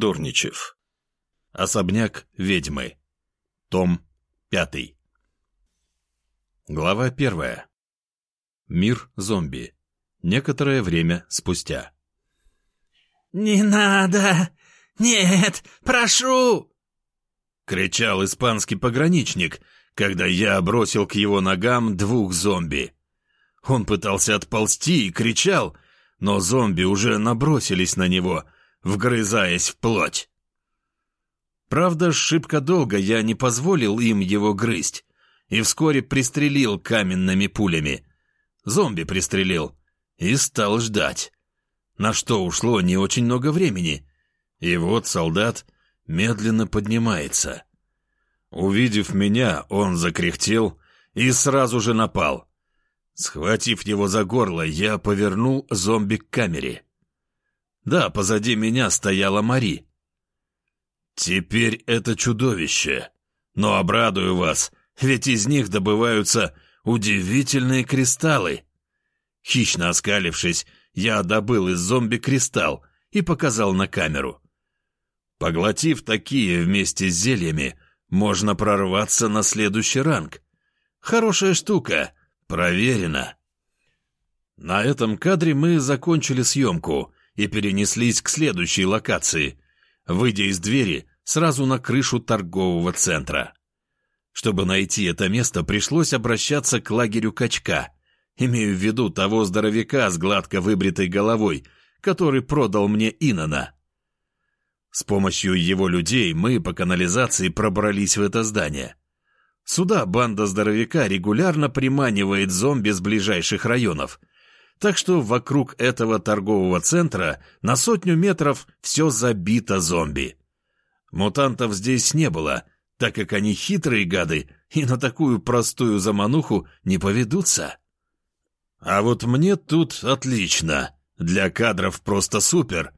Дорничев. Особняк ведьмы. Том 5. Глава 1. Мир зомби. Некоторое время спустя. «Не надо! Нет, прошу!» Кричал испанский пограничник, когда я бросил к его ногам двух зомби. Он пытался отползти и кричал, но зомби уже набросились на него — вгрызаясь в плоть. Правда, шибко долго я не позволил им его грызть и вскоре пристрелил каменными пулями. Зомби пристрелил и стал ждать. На что ушло не очень много времени. И вот солдат медленно поднимается. Увидев меня, он закряхтел и сразу же напал. Схватив его за горло, я повернул зомби к камере. Да, позади меня стояла Мари. Теперь это чудовище. Но обрадую вас, ведь из них добываются удивительные кристаллы. Хищно оскалившись, я добыл из зомби кристалл и показал на камеру. Поглотив такие вместе с зельями, можно прорваться на следующий ранг. Хорошая штука, проверено. На этом кадре мы закончили съемку — и перенеслись к следующей локации, выйдя из двери сразу на крышу торгового центра. Чтобы найти это место, пришлось обращаться к лагерю качка, имею в виду того здоровяка с гладко выбритой головой, который продал мне Инана. С помощью его людей мы по канализации пробрались в это здание. Сюда банда здоровяка регулярно приманивает зомби с ближайших районов, так что вокруг этого торгового центра на сотню метров все забито зомби. Мутантов здесь не было, так как они хитрые гады и на такую простую замануху не поведутся. А вот мне тут отлично. Для кадров просто супер.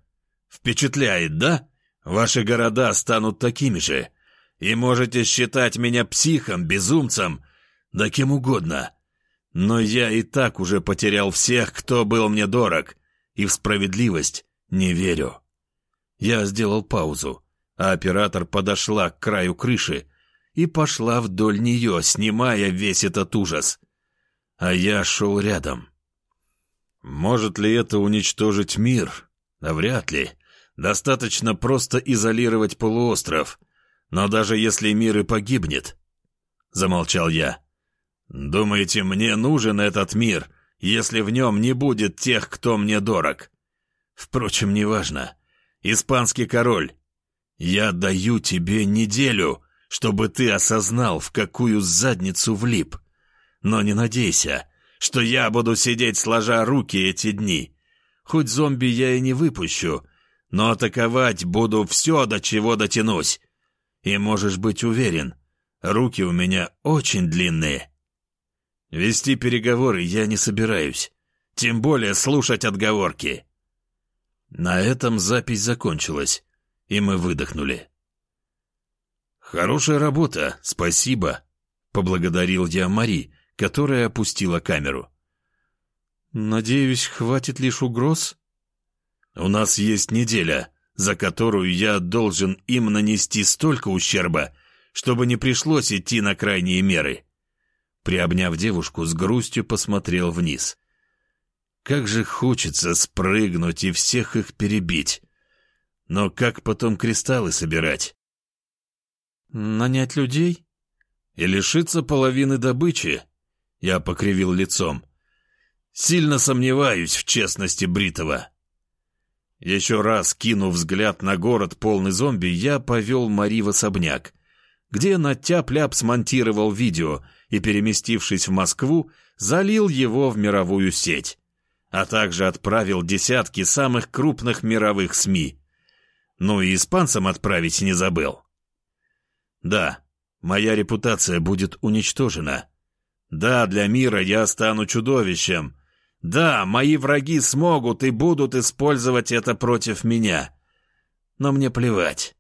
Впечатляет, да? Ваши города станут такими же. И можете считать меня психом, безумцем, да кем угодно. Но я и так уже потерял всех, кто был мне дорог, и в справедливость не верю. Я сделал паузу, а оператор подошла к краю крыши и пошла вдоль нее, снимая весь этот ужас. А я шел рядом. Может ли это уничтожить мир? Да вряд ли. Достаточно просто изолировать полуостров. Но даже если мир и погибнет... Замолчал я. «Думаете, мне нужен этот мир, если в нем не будет тех, кто мне дорог? Впрочем, неважно. Испанский король, я даю тебе неделю, чтобы ты осознал, в какую задницу влип. Но не надейся, что я буду сидеть сложа руки эти дни. Хоть зомби я и не выпущу, но атаковать буду все, до чего дотянусь. И можешь быть уверен, руки у меня очень длинные». Вести переговоры я не собираюсь. Тем более слушать отговорки. На этом запись закончилась, и мы выдохнули. «Хорошая работа, спасибо», — поблагодарил я Мари, которая опустила камеру. «Надеюсь, хватит лишь угроз?» «У нас есть неделя, за которую я должен им нанести столько ущерба, чтобы не пришлось идти на крайние меры. Приобняв девушку, с грустью посмотрел вниз. Как же хочется спрыгнуть и всех их перебить. Но как потом кристаллы собирать? Нанять людей? И лишиться половины добычи? Я покривил лицом. Сильно сомневаюсь в честности Бритова. Еще раз, кинув взгляд на город полный зомби, я повел Мари в особняк, где на тяп-ляп смонтировал видео — и, переместившись в Москву, залил его в мировую сеть, а также отправил десятки самых крупных мировых СМИ. Ну и испанцам отправить не забыл. Да, моя репутация будет уничтожена. Да, для мира я стану чудовищем. Да, мои враги смогут и будут использовать это против меня. Но мне плевать.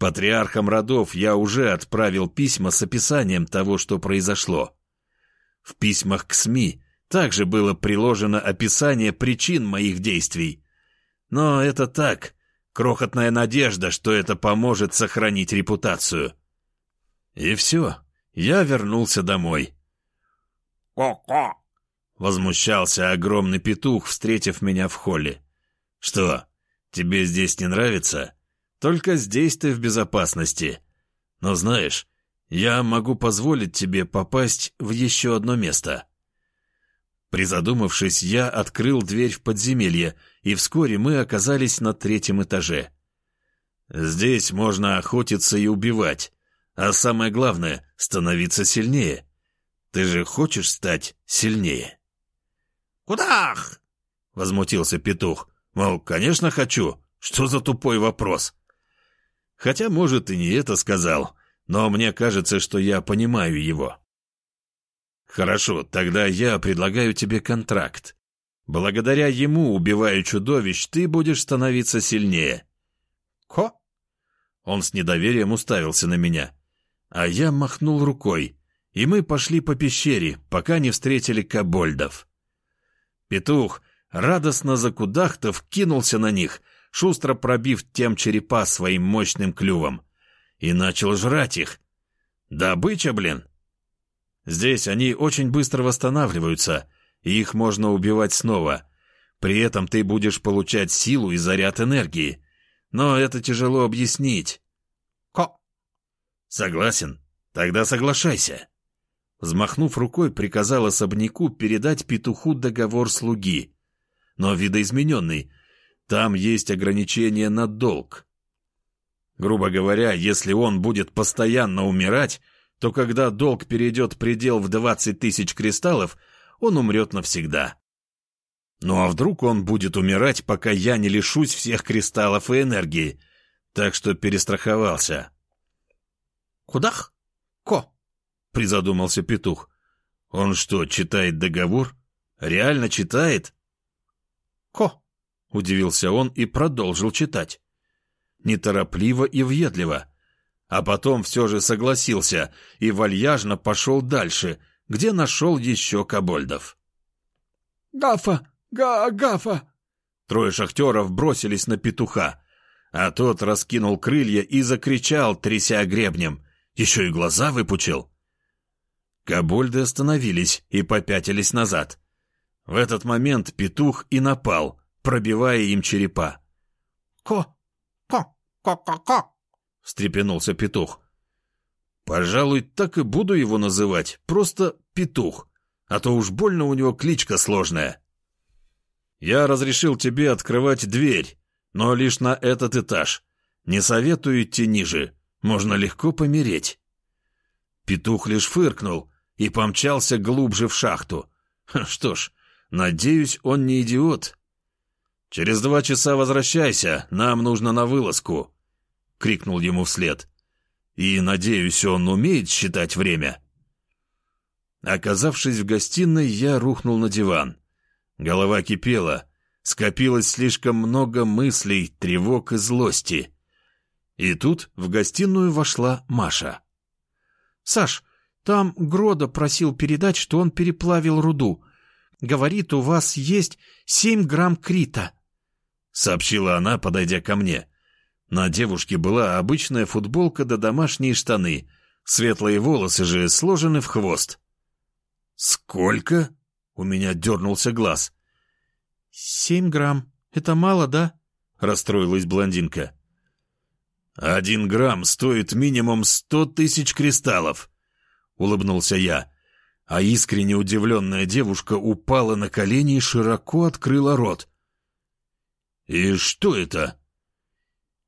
Патриархам родов я уже отправил письма с описанием того, что произошло. В письмах к СМИ также было приложено описание причин моих действий. Но это так, Крохотная надежда, что это поможет сохранить репутацию. И все, я вернулся домой. «Ко-ко!» — возмущался огромный петух, встретив меня в холле. «Что, тебе здесь не нравится? Только здесь ты в безопасности. Но знаешь, я могу позволить тебе попасть в еще одно место». Призадумавшись, я открыл дверь в подземелье, и вскоре мы оказались на третьем этаже. Здесь можно охотиться и убивать, а самое главное — становиться сильнее. Ты же хочешь стать сильнее? «Кудах!» — возмутился петух. Мол, конечно, хочу. Что за тупой вопрос? Хотя, может, и не это сказал, но мне кажется, что я понимаю его. Хорошо, тогда я предлагаю тебе контракт. Благодаря ему, убивая чудовищ, ты будешь становиться сильнее. «Ко?» Он с недоверием уставился на меня. А я махнул рукой, и мы пошли по пещере, пока не встретили кобольдов. Петух, радостно закудахтав, кинулся на них, шустро пробив тем черепа своим мощным клювом, и начал жрать их. Добыча, блин! Здесь они очень быстро восстанавливаются, и их можно убивать снова. При этом ты будешь получать силу и заряд энергии. Но это тяжело объяснить. «Ко?» Согласен? Тогда соглашайся. Взмахнув рукой, приказал особняку передать петуху договор слуги. Но видоизмененный. Там есть ограничение на долг. Грубо говоря, если он будет постоянно умирать, то когда долг перейдет предел в 20 тысяч кристаллов, он умрет навсегда. Ну а вдруг он будет умирать, пока я не лишусь всех кристаллов и энергии? Так что перестраховался. «Кудах? Ко?» — призадумался петух. «Он что, читает договор? Реально читает?» «Ко?» — удивился он и продолжил читать. Неторопливо и въедливо. А потом все же согласился и вальяжно пошел дальше, где нашел еще кобольдов. «Гафа! Га-гафа!» Трое шахтеров бросились на петуха, а тот раскинул крылья и закричал, тряся гребнем. Еще и глаза выпучил. Кобольды остановились и попятились назад. В этот момент петух и напал, пробивая им черепа. «Ко! Ко! Ко-ко-ко!» — встрепенулся петух. «Пожалуй, так и буду его называть, просто петух, а то уж больно у него кличка сложная. Я разрешил тебе открывать дверь, но лишь на этот этаж. Не советую идти ниже, можно легко помереть». Петух лишь фыркнул и помчался глубже в шахту. Что ж, надеюсь, он не идиот. «Через два часа возвращайся, нам нужно на вылазку», — крикнул ему вслед. «И, надеюсь, он умеет считать время». Оказавшись в гостиной, я рухнул на диван. Голова кипела, скопилось слишком много мыслей, тревог и злости. И тут в гостиную вошла Маша. «Саш, там Грода просил передать, что он переплавил руду. Говорит, у вас есть семь грамм крита». — сообщила она, подойдя ко мне. На девушке была обычная футболка да домашние штаны, светлые волосы же сложены в хвост. «Сколько?» — у меня дернулся глаз. «Семь грамм. Это мало, да?» — расстроилась блондинка. «Один грамм стоит минимум сто тысяч кристаллов», — улыбнулся я, а искренне удивленная девушка упала на колени и широко открыла рот. «И что это?»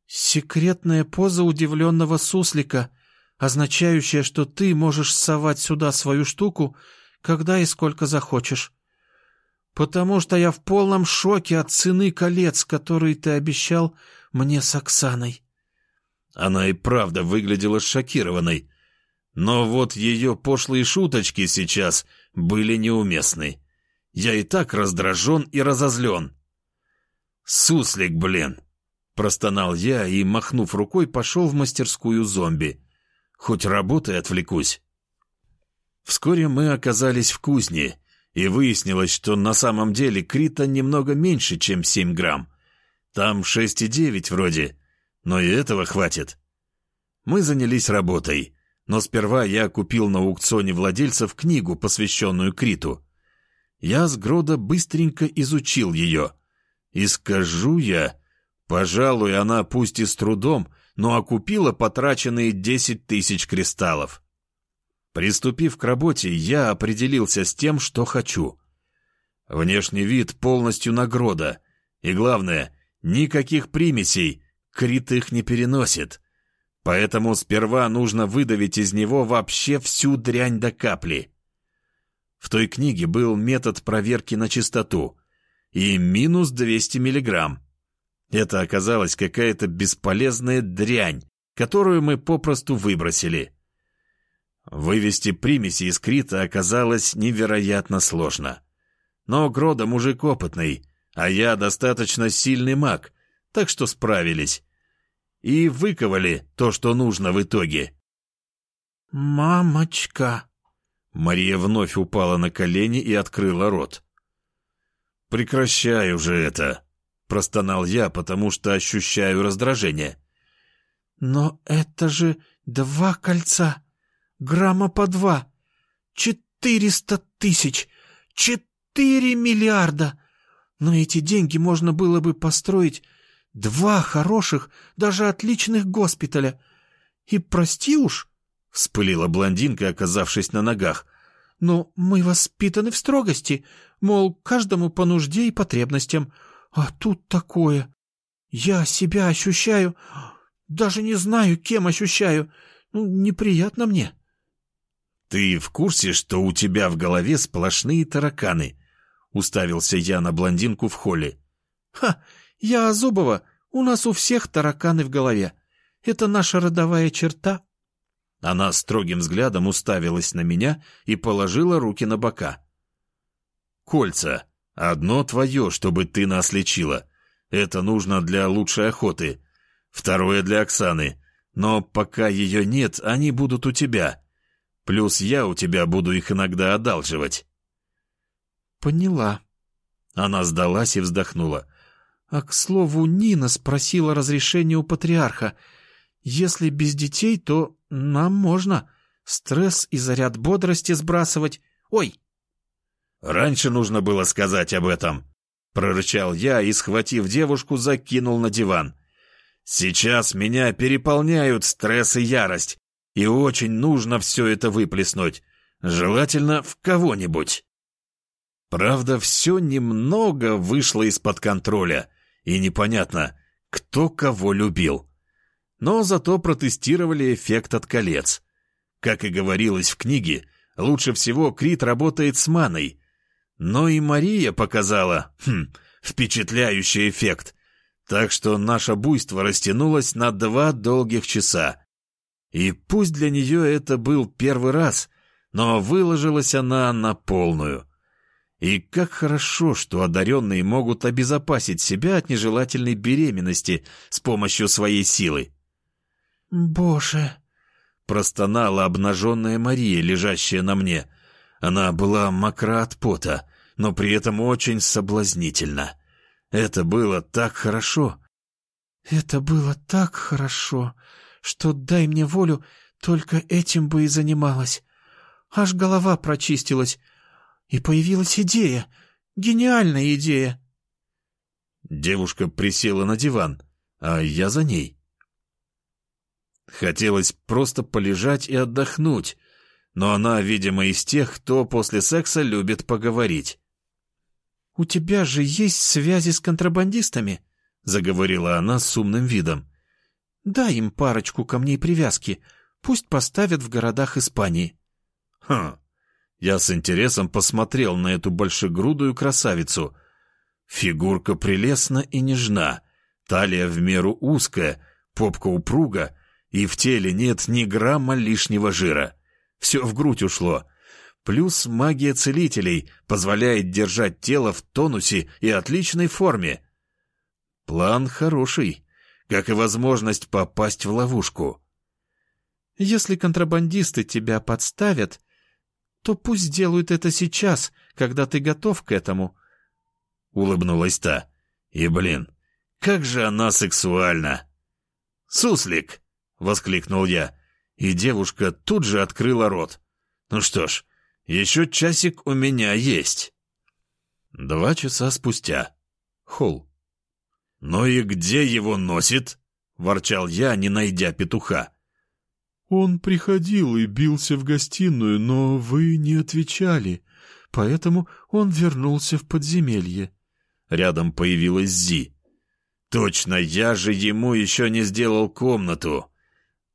«Секретная поза удивленного суслика, означающая, что ты можешь совать сюда свою штуку, когда и сколько захочешь. Потому что я в полном шоке от цены колец, которые ты обещал мне с Оксаной». Она и правда выглядела шокированной. Но вот ее пошлые шуточки сейчас были неуместны. Я и так раздражен и разозлен. «Суслик, блин!» — простонал я и, махнув рукой, пошел в мастерскую зомби. «Хоть работой отвлекусь». Вскоре мы оказались в кузне, и выяснилось, что на самом деле крита немного меньше, чем 7 грамм. Там шесть и девять вроде, но и этого хватит. Мы занялись работой, но сперва я купил на аукционе владельцев книгу, посвященную Криту. Я с Грода быстренько изучил ее. И скажу я, пожалуй, она пусть и с трудом, но окупила потраченные десять тысяч кристаллов. Приступив к работе, я определился с тем, что хочу. Внешний вид полностью нагрода. И главное, никаких примесей, Крит их не переносит. Поэтому сперва нужно выдавить из него вообще всю дрянь до капли. В той книге был метод проверки на чистоту. И минус 200 миллиграмм. Это оказалась какая-то бесполезная дрянь, которую мы попросту выбросили. Вывести примеси из Крита оказалось невероятно сложно. Но Грода мужик опытный, а я достаточно сильный маг, так что справились. И выковали то, что нужно в итоге. «Мамочка!» Мария вновь упала на колени и открыла рот. «Прекращай уже это!» — простонал я, потому что ощущаю раздражение. «Но это же два кольца! Грамма по два! Четыреста тысяч! Четыре миллиарда! Но эти деньги можно было бы построить два хороших, даже отличных госпиталя. И прости уж, — вспылила блондинка, оказавшись на ногах, — но мы воспитаны в строгости, мол, каждому по нужде и потребностям. А тут такое. Я себя ощущаю, даже не знаю, кем ощущаю. Ну, неприятно мне. «Ты в курсе, что у тебя в голове сплошные тараканы?» Уставился я на блондинку в холле. «Ха! Я Зубова. У нас у всех тараканы в голове. Это наша родовая черта». Она строгим взглядом уставилась на меня и положила руки на бока. «Кольца. Одно твое, чтобы ты нас лечила. Это нужно для лучшей охоты. Второе для Оксаны. Но пока ее нет, они будут у тебя. Плюс я у тебя буду их иногда одалживать». «Поняла». Она сдалась и вздохнула. «А, к слову, Нина спросила разрешения у патриарха. Если без детей, то нам можно. Стресс и заряд бодрости сбрасывать. Ой!» «Раньше нужно было сказать об этом», — прорычал я и, схватив девушку, закинул на диван. «Сейчас меня переполняют стресс и ярость, и очень нужно все это выплеснуть, желательно в кого-нибудь». Правда, все немного вышло из-под контроля, и непонятно, кто кого любил. Но зато протестировали эффект от колец. Как и говорилось в книге, лучше всего Крит работает с маной. Но и Мария показала, хм, впечатляющий эффект. Так что наше буйство растянулось на два долгих часа. И пусть для нее это был первый раз, но выложилась она на полную — и как хорошо, что одаренные могут обезопасить себя от нежелательной беременности с помощью своей силы. «Боже!» — простонала обнаженная Мария, лежащая на мне. Она была мокра от пота, но при этом очень соблазнительна. Это было так хорошо. «Это было так хорошо, что, дай мне волю, только этим бы и занималась. Аж голова прочистилась, и появилась идея. Гениальная идея. Девушка присела на диван, а я за ней. Хотелось просто полежать и отдохнуть, но она, видимо, из тех, кто после секса любит поговорить. «У тебя же есть связи с контрабандистами?» — заговорила она с умным видом. «Дай им парочку камней привязки, пусть поставят в городах Испании». «Хм, я с интересом посмотрел на эту большегрудую красавицу. Фигурка прелестна и нежна, талия в меру узкая, попка упруга, и в теле нет ни грамма лишнего жира. Все в грудь ушло. Плюс магия целителей позволяет держать тело в тонусе и отличной форме. План хороший, как и возможность попасть в ловушку. «Если контрабандисты тебя подставят, то пусть делают это сейчас, когда ты готов к этому. Улыбнулась та. И, блин, как же она сексуальна!» «Суслик!» — воскликнул я, и девушка тут же открыла рот. «Ну что ж, еще часик у меня есть». Два часа спустя. Холл. «Ну и где его носит?» — ворчал я, не найдя петуха. «Он приходил и бился в гостиную, но вы не отвечали, поэтому он вернулся в подземелье». Рядом появилась Зи. «Точно, я же ему еще не сделал комнату.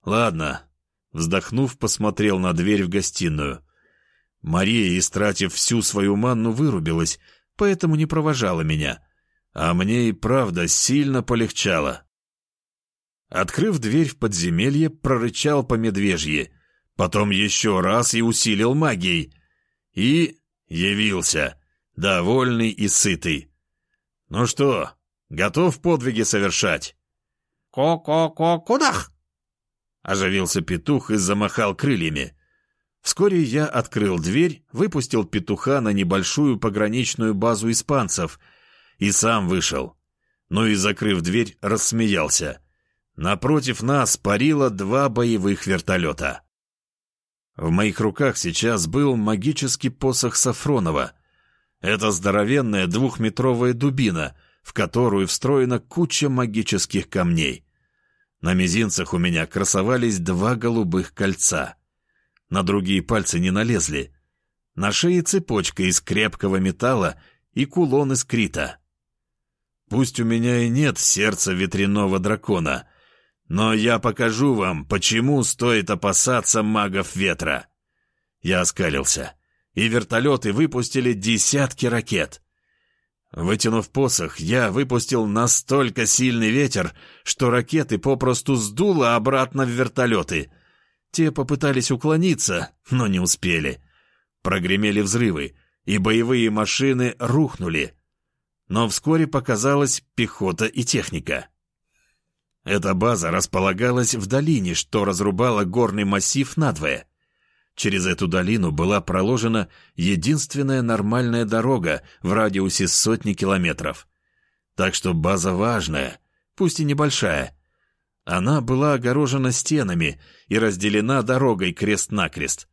Ладно». Вздохнув, посмотрел на дверь в гостиную. Мария, истратив всю свою манну, вырубилась, поэтому не провожала меня. А мне и правда сильно полегчало. Открыв дверь в подземелье, прорычал по медвежье, потом еще раз и усилил магией. И явился, довольный и сытый. «Ну что, готов подвиги совершать?» «Ко-ко-ко-кудах!» Оживился петух и замахал крыльями. Вскоре я открыл дверь, выпустил петуха на небольшую пограничную базу испанцев и сам вышел. Ну и, закрыв дверь, рассмеялся. Напротив нас парило два боевых вертолета. В моих руках сейчас был магический посох Сафронова. Это здоровенная двухметровая дубина, в которую встроена куча магических камней. На мизинцах у меня красовались два голубых кольца. На другие пальцы не налезли. На шее цепочка из крепкого металла и кулон из крита. Пусть у меня и нет сердца ветряного дракона, но я покажу вам, почему стоит опасаться магов ветра. Я оскалился, и вертолеты выпустили десятки ракет. Вытянув посох, я выпустил настолько сильный ветер, что ракеты попросту сдуло обратно в вертолеты. Те попытались уклониться, но не успели. Прогремели взрывы, и боевые машины рухнули. Но вскоре показалась пехота и техника. Эта база располагалась в долине, что разрубала горный массив надвое. Через эту долину была проложена единственная нормальная дорога в радиусе сотни километров. Так что база важная, пусть и небольшая. Она была огорожена стенами и разделена дорогой крест-накрест.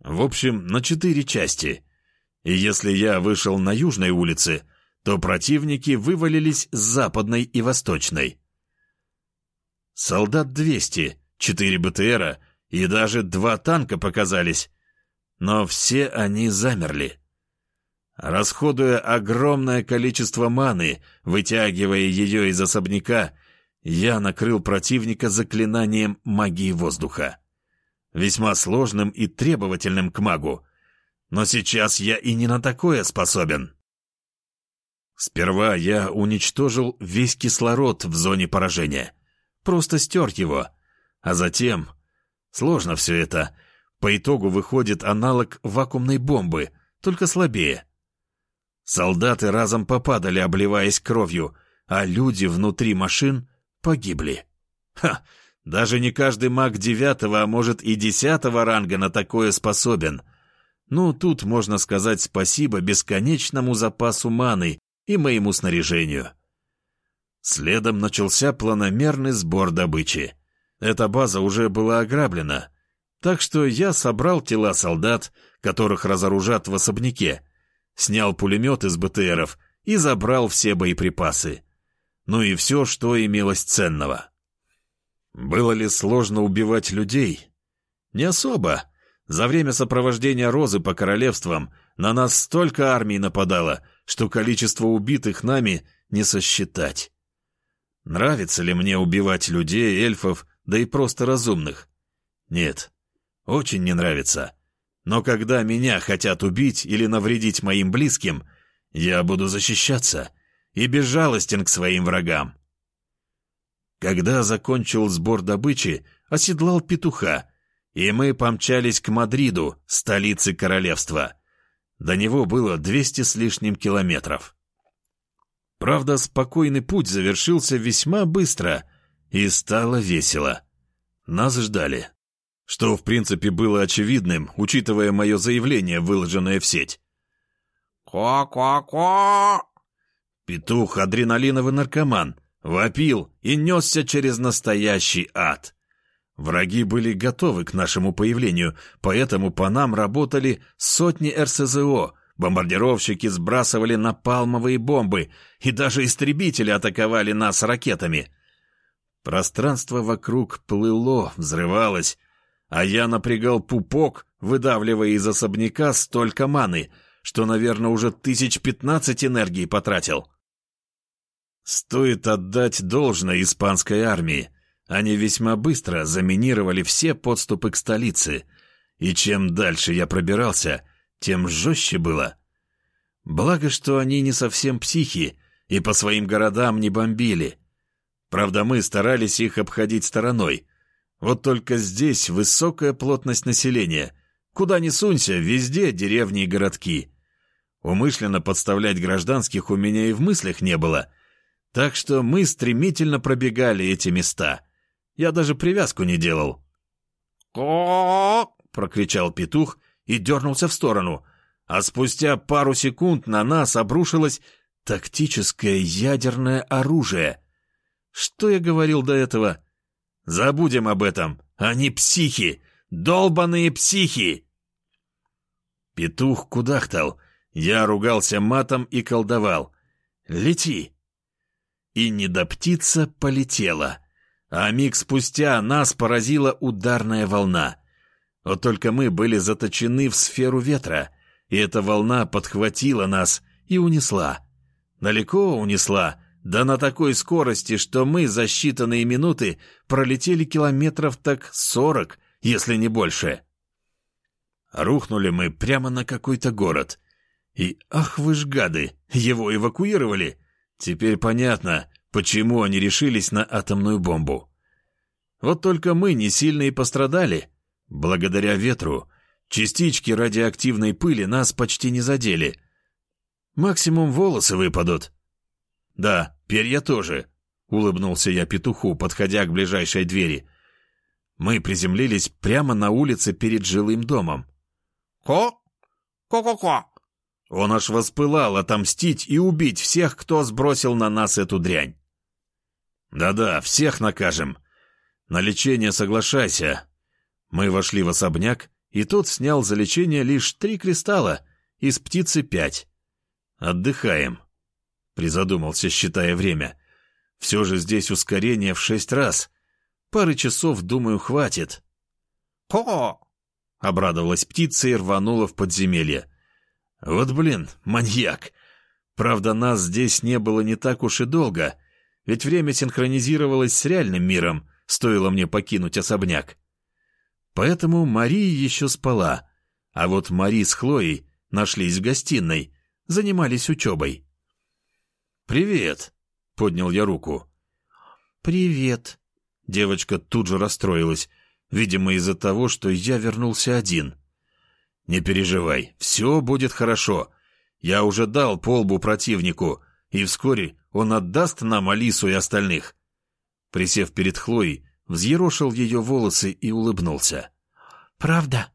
В общем, на четыре части. И если я вышел на южной улице, то противники вывалились с западной и восточной. Солдат 200, четыре БТРа — и даже два танка показались, но все они замерли. Расходуя огромное количество маны, вытягивая ее из особняка, я накрыл противника заклинанием магии воздуха. Весьма сложным и требовательным к магу. Но сейчас я и не на такое способен. Сперва я уничтожил весь кислород в зоне поражения. Просто стер его. А затем Сложно все это. По итогу выходит аналог вакуумной бомбы, только слабее. Солдаты разом попадали, обливаясь кровью, а люди внутри машин погибли. Ха! Даже не каждый маг девятого, а может и десятого ранга на такое способен. Ну, тут можно сказать спасибо бесконечному запасу маны и моему снаряжению. Следом начался планомерный сбор добычи. Эта база уже была ограблена, так что я собрал тела солдат, которых разоружат в особняке, снял пулемет из БТРов и забрал все боеприпасы. Ну и все, что имелось ценного. Было ли сложно убивать людей? Не особо. За время сопровождения Розы по королевствам на нас столько армий нападало, что количество убитых нами не сосчитать. Нравится ли мне убивать людей, эльфов да и просто разумных. Нет, очень не нравится. Но когда меня хотят убить или навредить моим близким, я буду защищаться и безжалостен к своим врагам. Когда закончил сбор добычи, оседлал петуха, и мы помчались к Мадриду, столице королевства. До него было двести с лишним километров. Правда, спокойный путь завершился весьма быстро — и стало весело. Нас ждали. Что, в принципе, было очевидным, учитывая мое заявление, выложенное в сеть. «Ко-ко-ко!» Петух — адреналиновый наркоман, вопил и несся через настоящий ад. Враги были готовы к нашему появлению, поэтому по нам работали сотни РСЗО, бомбардировщики сбрасывали напалмовые бомбы, и даже истребители атаковали нас ракетами. Пространство вокруг плыло, взрывалось, а я напрягал пупок, выдавливая из особняка столько маны, что, наверное, уже тысяч пятнадцать энергии потратил. Стоит отдать должное испанской армии. Они весьма быстро заминировали все подступы к столице, и чем дальше я пробирался, тем жестче было. Благо, что они не совсем психи и по своим городам не бомбили. Правда, мы старались их обходить стороной. Вот только здесь высокая плотность населения. Куда ни сунься, везде деревни и городки. Умышленно подставлять гражданских у меня и в мыслях не было. Так что мы стремительно пробегали эти места — я даже привязку не делал. ко прокричал петух и дернулся в сторону, а спустя пару секунд на нас обрушилось тактическое ядерное оружие. Что я говорил до этого? Забудем об этом. Они психи, долбаные психи. Петух кудахтал. Я ругался матом и колдовал. «Лети!» И недоптица полетела а миг спустя нас поразила ударная волна. Вот только мы были заточены в сферу ветра, и эта волна подхватила нас и унесла. Далеко унесла, да на такой скорости, что мы за считанные минуты пролетели километров так сорок, если не больше. Рухнули мы прямо на какой-то город. И, ах вы ж гады, его эвакуировали. Теперь понятно, почему они решились на атомную бомбу. Вот только мы не сильно и пострадали. Благодаря ветру частички радиоактивной пыли нас почти не задели. Максимум волосы выпадут. Да, перья тоже, — улыбнулся я петуху, подходя к ближайшей двери. Мы приземлились прямо на улице перед жилым домом. «Ко? Ко-ко-ко!» Он аж воспылал отомстить и убить всех, кто сбросил на нас эту дрянь. «Да-да, всех накажем. На лечение соглашайся». Мы вошли в особняк, и тот снял за лечение лишь три кристалла, из птицы пять. «Отдыхаем», — призадумался, считая время. «Все же здесь ускорение в шесть раз. Пары часов, думаю, хватит». «Ко!» — обрадовалась птица и рванула в подземелье. «Вот блин, маньяк! Правда, нас здесь не было не так уж и долго, ведь время синхронизировалось с реальным миром, стоило мне покинуть особняк. Поэтому Мария еще спала, а вот Мари с Хлоей нашлись в гостиной, занимались учебой. «Привет!» — поднял я руку. «Привет!» Девочка тут же расстроилась, видимо, из-за того, что я вернулся один. «Не переживай, все будет хорошо. Я уже дал полбу противнику, и вскоре он отдаст нам Алису и остальных. Присев перед Хлоей, взъерошил ее волосы и улыбнулся. «Правда?»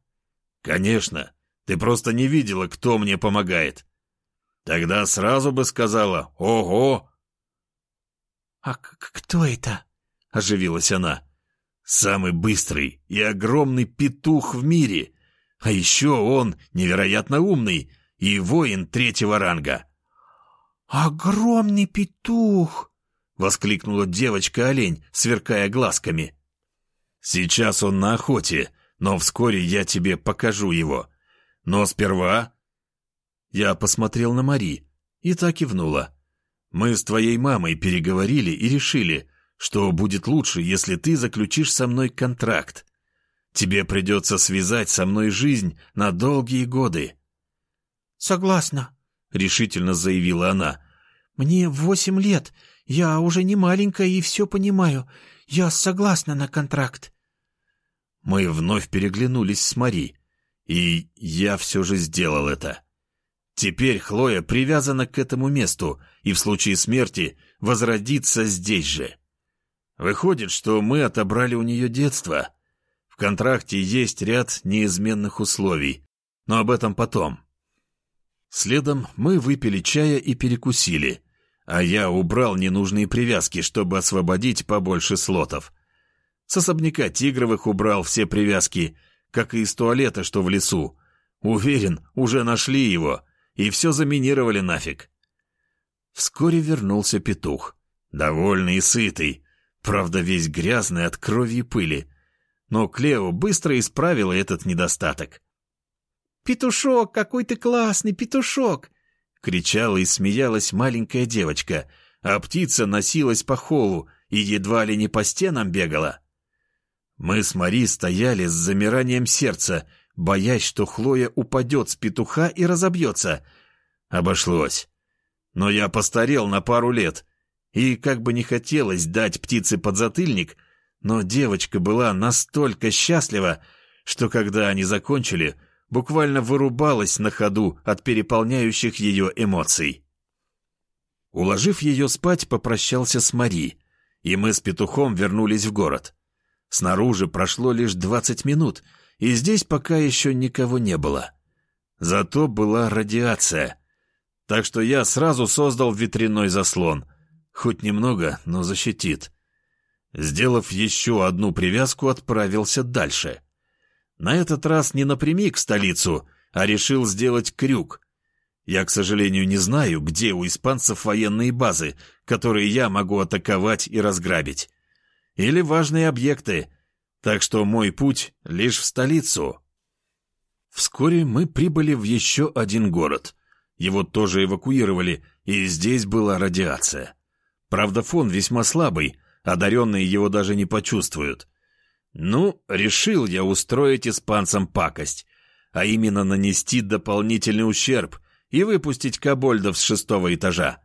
«Конечно. Ты просто не видела, кто мне помогает. Тогда сразу бы сказала «Ого!» «А кто это?» — оживилась она. «Самый быстрый и огромный петух в мире. А еще он невероятно умный и воин третьего ранга». «Огромный петух!» — воскликнула девочка-олень, сверкая глазками. «Сейчас он на охоте, но вскоре я тебе покажу его. Но сперва...» Я посмотрел на Мари и так кивнула. «Мы с твоей мамой переговорили и решили, что будет лучше, если ты заключишь со мной контракт. Тебе придется связать со мной жизнь на долгие годы». «Согласна», — решительно заявила она. «Мне восемь лет. Я уже не маленькая и все понимаю. Я согласна на контракт». Мы вновь переглянулись с Мари, и я все же сделал это. Теперь Хлоя привязана к этому месту и в случае смерти возродится здесь же. Выходит, что мы отобрали у нее детство. В контракте есть ряд неизменных условий, но об этом потом. Следом мы выпили чая и перекусили, а я убрал ненужные привязки, чтобы освободить побольше слотов. С особняка Тигровых убрал все привязки, как и из туалета, что в лесу. Уверен, уже нашли его, и все заминировали нафиг. Вскоре вернулся петух, довольный и сытый, правда весь грязный от крови и пыли. Но Клео быстро исправила этот недостаток. «Петушок, какой ты классный, петушок!» — кричала и смеялась маленькая девочка, а птица носилась по холлу и едва ли не по стенам бегала. Мы с Мари стояли с замиранием сердца, боясь, что Хлоя упадет с петуха и разобьется. Обошлось. Но я постарел на пару лет, и как бы не хотелось дать птице подзатыльник, но девочка была настолько счастлива, что когда они закончили — буквально вырубалась на ходу от переполняющих ее эмоций. Уложив ее спать, попрощался с Мари, и мы с петухом вернулись в город. Снаружи прошло лишь двадцать минут, и здесь пока еще никого не было. Зато была радиация. Так что я сразу создал ветряной заслон. Хоть немного, но защитит. Сделав еще одну привязку, отправился дальше — на этот раз не напрямик в столицу, а решил сделать крюк. Я, к сожалению, не знаю, где у испанцев военные базы, которые я могу атаковать и разграбить. Или важные объекты, так что мой путь лишь в столицу. Вскоре мы прибыли в еще один город. Его тоже эвакуировали, и здесь была радиация. Правда, фон весьма слабый, одаренные его даже не почувствуют. Ну, решил я устроить испанцам пакость, а именно нанести дополнительный ущерб и выпустить кобольдов с шестого этажа.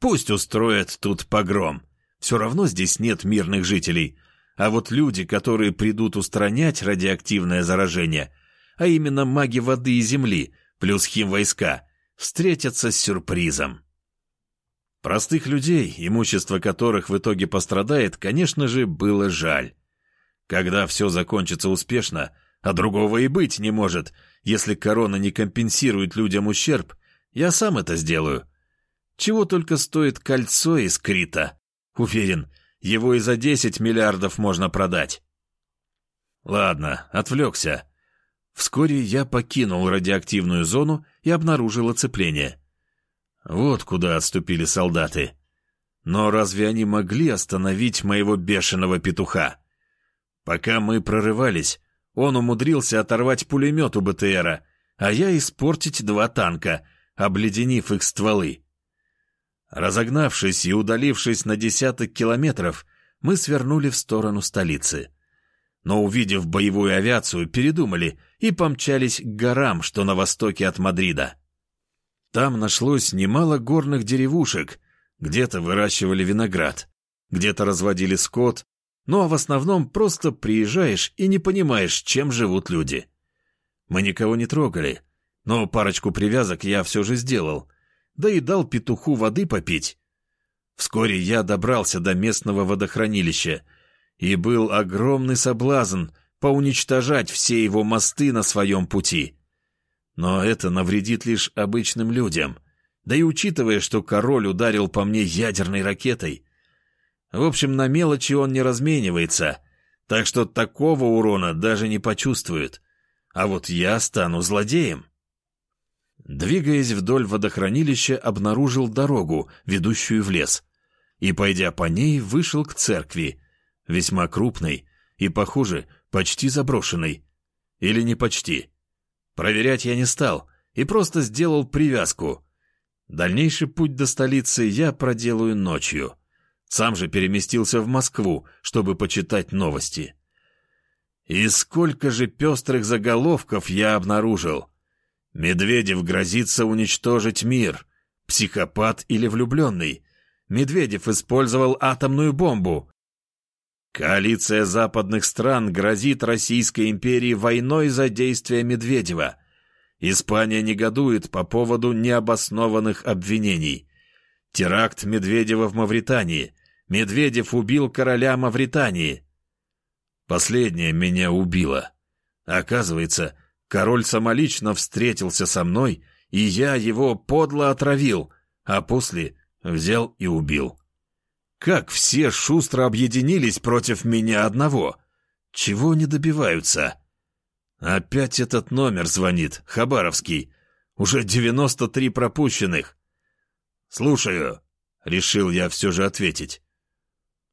Пусть устроят тут погром. Все равно здесь нет мирных жителей. А вот люди, которые придут устранять радиоактивное заражение, а именно маги воды и земли, плюс химвойска, встретятся с сюрпризом. Простых людей, имущество которых в итоге пострадает, конечно же, было жаль. Когда все закончится успешно, а другого и быть не может, если корона не компенсирует людям ущерб, я сам это сделаю. Чего только стоит кольцо из Крита. Уверен, его и за 10 миллиардов можно продать. Ладно, отвлекся. Вскоре я покинул радиоактивную зону и обнаружил оцепление. Вот куда отступили солдаты. Но разве они могли остановить моего бешеного петуха? Пока мы прорывались, он умудрился оторвать пулемет у БТРа, а я испортить два танка, обледенив их стволы. Разогнавшись и удалившись на десяток километров, мы свернули в сторону столицы. Но, увидев боевую авиацию, передумали и помчались к горам, что на востоке от Мадрида. Там нашлось немало горных деревушек, где-то выращивали виноград, где-то разводили скот, ну а в основном просто приезжаешь и не понимаешь, чем живут люди. Мы никого не трогали, но парочку привязок я все же сделал, да и дал петуху воды попить. Вскоре я добрался до местного водохранилища, и был огромный соблазн поуничтожать все его мосты на своем пути. Но это навредит лишь обычным людям, да и учитывая, что король ударил по мне ядерной ракетой, в общем, на мелочи он не разменивается, так что такого урона даже не почувствует. А вот я стану злодеем. Двигаясь вдоль водохранилища, обнаружил дорогу, ведущую в лес. И, пойдя по ней, вышел к церкви, весьма крупной и, похоже, почти заброшенной. Или не почти. Проверять я не стал и просто сделал привязку. Дальнейший путь до столицы я проделаю ночью. Сам же переместился в Москву, чтобы почитать новости. И сколько же пестрых заголовков я обнаружил. Медведев грозится уничтожить мир. Психопат или влюбленный. Медведев использовал атомную бомбу. Коалиция западных стран грозит Российской империи войной за действия Медведева. Испания негодует по поводу необоснованных обвинений. Теракт Медведева в Мавритании. Медведев убил короля Мавритании. Последнее меня убило. Оказывается, король самолично встретился со мной, и я его подло отравил, а после Взял и убил. Как все шустро объединились против меня одного? Чего они добиваются? Опять этот номер звонит, Хабаровский. Уже девяносто три пропущенных. «Слушаю», — решил я все же ответить.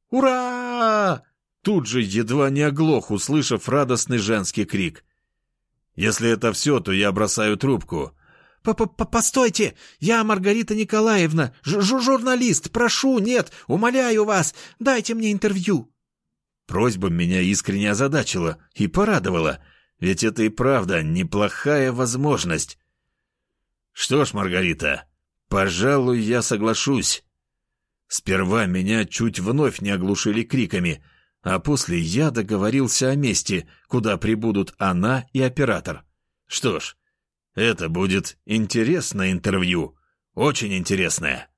«Ура!» Тут же едва не оглох, услышав радостный женский крик. «Если это все, то я бросаю трубку». П -п -п «Постойте! Я Маргарита Николаевна, ж -ж журналист, прошу, нет, умоляю вас, дайте мне интервью!» Просьба меня искренне озадачила и порадовала, ведь это и правда неплохая возможность. «Что ж, Маргарита, пожалуй, я соглашусь». Сперва меня чуть вновь не оглушили криками, а после я договорился о месте, куда прибудут она и оператор. Что ж, это будет интересное интервью, очень интересное.